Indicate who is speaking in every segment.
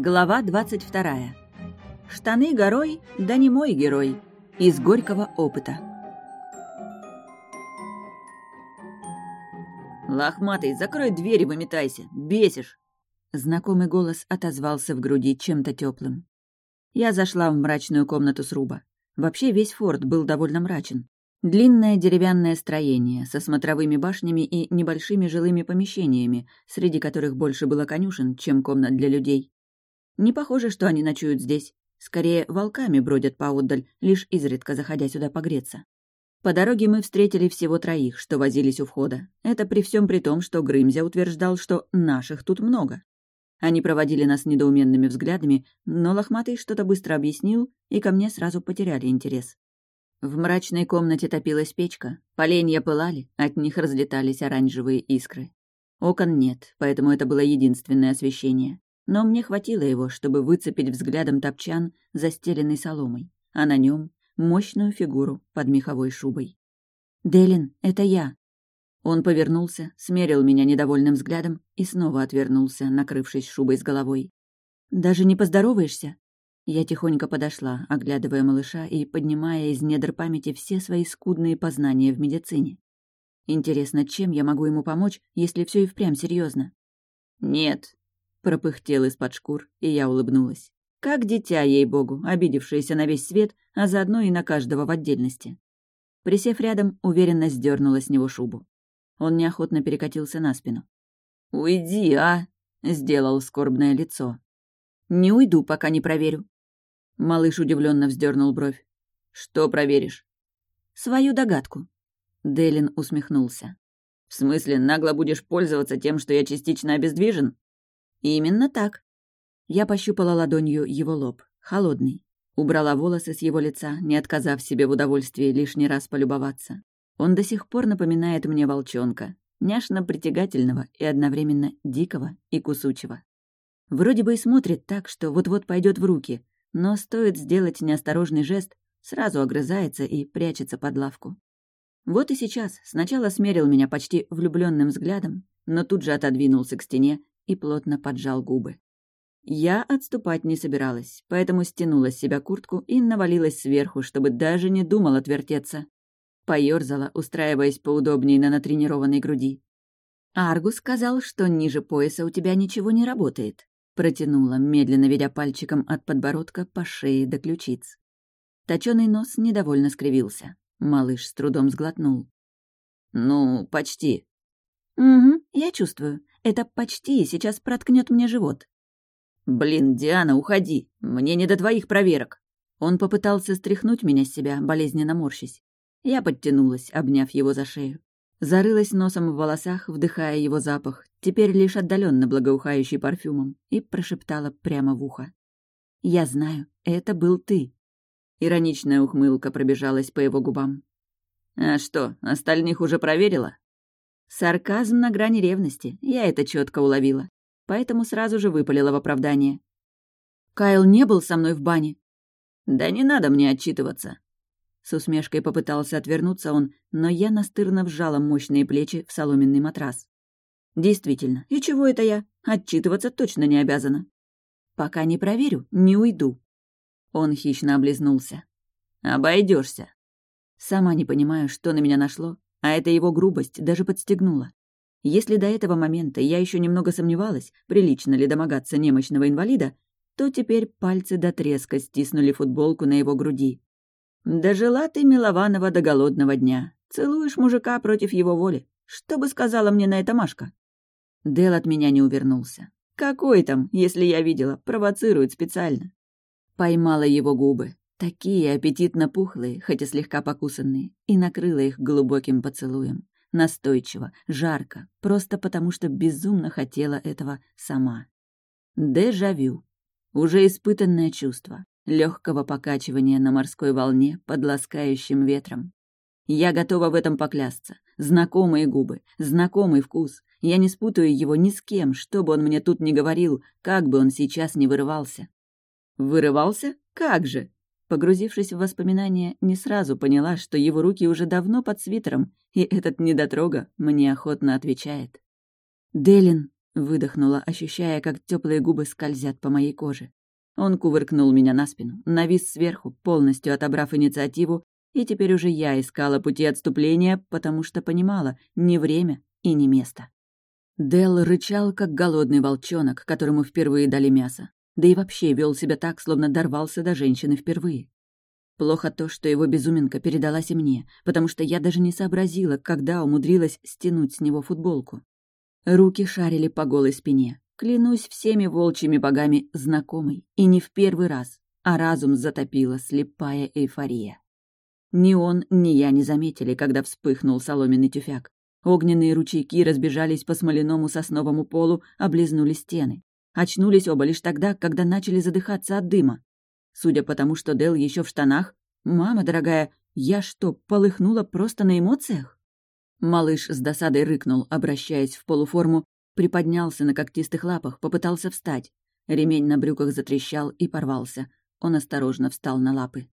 Speaker 1: Глава 22. Штаны горой, да не мой герой. Из горького опыта.
Speaker 2: «Лохматый, закрой дверь и выметайся! Бесишь!»
Speaker 1: Знакомый голос отозвался в груди чем-то теплым. Я зашла в мрачную комнату сруба. Вообще весь форт был довольно мрачен. Длинное деревянное строение со смотровыми башнями и небольшими жилыми помещениями, среди которых больше было конюшен, чем комнат для людей. Не похоже, что они ночуют здесь. Скорее, волками бродят поотдаль, лишь изредка заходя сюда погреться. По дороге мы встретили всего троих, что возились у входа. Это при всем при том, что Грымзя утверждал, что наших тут много. Они проводили нас недоуменными взглядами, но Лохматый что-то быстро объяснил, и ко мне сразу потеряли интерес. В мрачной комнате топилась печка, поленья пылали, от них разлетались оранжевые искры. Окон нет, поэтому это было единственное освещение но мне хватило его, чтобы выцепить взглядом топчан, застеленный соломой, а на нем мощную фигуру под меховой шубой. «Делин, это я!» Он повернулся, смерил меня недовольным взглядом и снова отвернулся, накрывшись шубой с головой. «Даже не поздороваешься?» Я тихонько подошла, оглядывая малыша и поднимая из недр памяти все свои скудные познания в медицине. Интересно, чем я могу ему помочь, если все и впрямь серьезно?
Speaker 2: «Нет»,
Speaker 1: пропыхтел из-под шкур, и я улыбнулась. Как дитя, ей-богу, обидевшееся на весь свет, а заодно и на каждого в отдельности. Присев рядом, уверенно сдернула с него шубу. Он неохотно перекатился на спину.
Speaker 2: «Уйди, а!» — сделал скорбное лицо.
Speaker 1: «Не уйду, пока не проверю». Малыш удивленно вздернул бровь.
Speaker 2: «Что проверишь?»
Speaker 1: «Свою догадку». Делин усмехнулся.
Speaker 2: «В смысле, нагло будешь пользоваться тем, что я частично обездвижен?»
Speaker 1: «Именно так». Я пощупала ладонью его лоб, холодный. Убрала волосы с его лица, не отказав себе в удовольствии лишний раз полюбоваться. Он до сих пор напоминает мне волчонка, няшно-притягательного и одновременно дикого и кусучего. Вроде бы и смотрит так, что вот-вот пойдет в руки, но стоит сделать неосторожный жест, сразу огрызается и прячется под лавку. Вот и сейчас сначала смерил меня почти влюбленным взглядом, но тут же отодвинулся к стене и плотно поджал губы. Я отступать не собиралась, поэтому стянула с себя куртку и навалилась сверху, чтобы даже не думал отвертеться. Поёрзала, устраиваясь поудобнее на натренированной груди. «Аргус сказал, что ниже пояса у тебя ничего не работает», протянула, медленно ведя пальчиком от подбородка по шее до ключиц. Точёный нос недовольно скривился. Малыш с трудом сглотнул.
Speaker 2: «Ну, почти».
Speaker 1: «Угу, я чувствую. Это почти сейчас проткнет мне живот.
Speaker 2: «Блин, Диана, уходи! Мне не до твоих проверок!»
Speaker 1: Он попытался стряхнуть меня с себя, болезненно морщись. Я подтянулась, обняв его за шею. Зарылась носом в волосах, вдыхая его запах, теперь лишь отдаленно благоухающий парфюмом, и прошептала прямо в ухо. «Я знаю, это был ты». Ироничная ухмылка пробежалась по его губам.
Speaker 2: «А что, остальных уже проверила?»
Speaker 1: Сарказм на грани ревности, я это четко уловила. Поэтому сразу же выпалила в оправдание. «Кайл не был со мной в бане».
Speaker 2: «Да не надо мне отчитываться».
Speaker 1: С усмешкой попытался отвернуться он, но я настырно вжала мощные плечи в соломенный матрас. «Действительно, и чего это я? Отчитываться точно не обязана». «Пока не проверю, не уйду». Он хищно облизнулся.
Speaker 2: Обойдешься.
Speaker 1: Сама не понимаю, что на меня нашло, а эта его грубость даже подстегнула. Если до этого момента я еще немного сомневалась, прилично ли домогаться немощного инвалида, то теперь пальцы до треска стиснули футболку на его груди. «Дожила ты, Милованова, до голодного дня. Целуешь мужика против его воли. Что бы сказала мне на это Машка?» Дел от меня не увернулся. «Какой там, если я видела, провоцирует специально?» Поймала его губы, Такие аппетитно пухлые, хоть и слегка покусанные, и накрыла их глубоким поцелуем. Настойчиво, жарко, просто потому что безумно хотела этого сама. Дежавю. Уже испытанное чувство, легкого покачивания на морской волне под ласкающим ветром. Я готова в этом поклясться. Знакомые губы, знакомый вкус. Я не спутаю его ни с кем, что бы он мне тут ни говорил, как бы он сейчас ни вырывался. Вырывался? Как же? Погрузившись в воспоминания, не сразу поняла, что его руки уже давно под свитером, и этот недотрога мне охотно отвечает. «Делин!» — Выдохнула, ощущая, как теплые губы скользят по моей коже. Он кувыркнул меня на спину, навис сверху, полностью отобрав инициативу, и теперь уже я искала пути отступления, потому что понимала — не время и не место. Дел рычал, как голодный волчонок, которому впервые дали мясо. Да и вообще вел себя так, словно дорвался до женщины впервые. Плохо то, что его безуминка передалась и мне, потому что я даже не сообразила, когда умудрилась стянуть с него футболку. Руки шарили по голой спине. Клянусь всеми волчьими богами знакомый. И не в первый раз. А разум затопила слепая эйфория. Ни он, ни я не заметили, когда вспыхнул соломенный тюфяк. Огненные ручейки разбежались по смоляному сосновому полу, облизнули стены. Очнулись оба лишь тогда, когда начали задыхаться от дыма. Судя по тому, что Дел еще в штанах, «Мама дорогая, я что, полыхнула просто на эмоциях?» Малыш с досадой рыкнул, обращаясь в полуформу, приподнялся на когтистых лапах, попытался встать. Ремень на брюках затрещал и порвался. Он осторожно встал на лапы.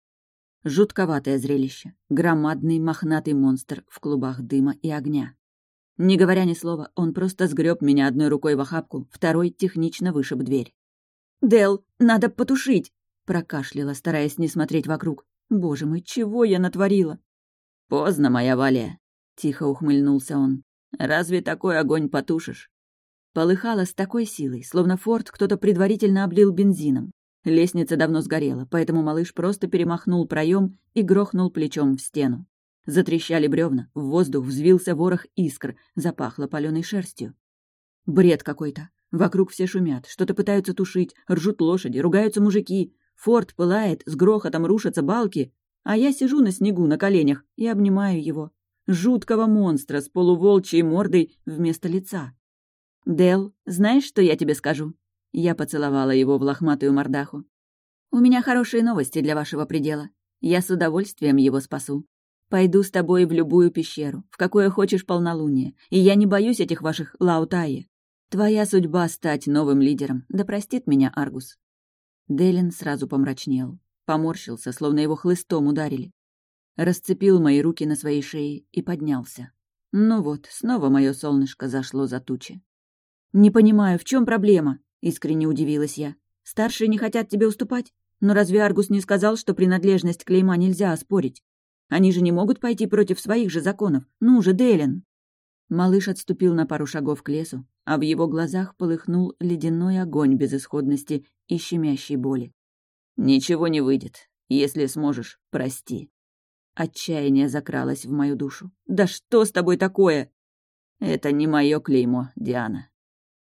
Speaker 1: Жутковатое зрелище. Громадный мохнатый монстр в клубах дыма и огня. Не говоря ни слова, он просто сгреб меня одной рукой в охапку, второй технично вышиб дверь. «Дел, надо потушить!» — прокашляла, стараясь не смотреть вокруг. «Боже мой, чего я натворила?»
Speaker 2: «Поздно, моя Валя!» — тихо ухмыльнулся он. «Разве такой огонь потушишь?»
Speaker 1: Полыхало с такой силой, словно форт кто-то предварительно облил бензином. Лестница давно сгорела, поэтому малыш просто перемахнул проем и грохнул плечом в стену. Затрещали бревна, в воздух взвился ворох искр, запахло паленой шерстью. Бред какой-то. Вокруг все шумят, что-то пытаются тушить, ржут лошади, ругаются мужики. Форт пылает, с грохотом рушатся балки, а я сижу на снегу на коленях и обнимаю его жуткого монстра с полуволчьей мордой вместо лица. «Дел, знаешь, что я тебе скажу?» Я поцеловала его в лохматую мордаху. «У меня хорошие новости для вашего предела. Я с удовольствием его спасу. Пойду с тобой в любую пещеру, в какое хочешь полнолуние, и я не боюсь этих ваших лаутаи. Твоя судьба — стать новым лидером, да простит меня Аргус». Делин сразу помрачнел, поморщился, словно его хлыстом ударили расцепил мои руки на своей шее и поднялся. Ну вот, снова мое солнышко зашло за тучи. «Не понимаю, в чем проблема?» — искренне удивилась я. «Старшие не хотят тебе уступать? Но разве Аргус не сказал, что принадлежность клейма нельзя оспорить? Они же не могут пойти против своих же законов. Ну же, Делин!» Малыш отступил на пару шагов к лесу, а в его глазах полыхнул ледяной огонь безысходности и щемящей боли.
Speaker 2: «Ничего не выйдет. Если сможешь, прости».
Speaker 1: Отчаяние закралось в мою душу. «Да что с тобой такое?»
Speaker 2: «Это не мое клеймо, Диана.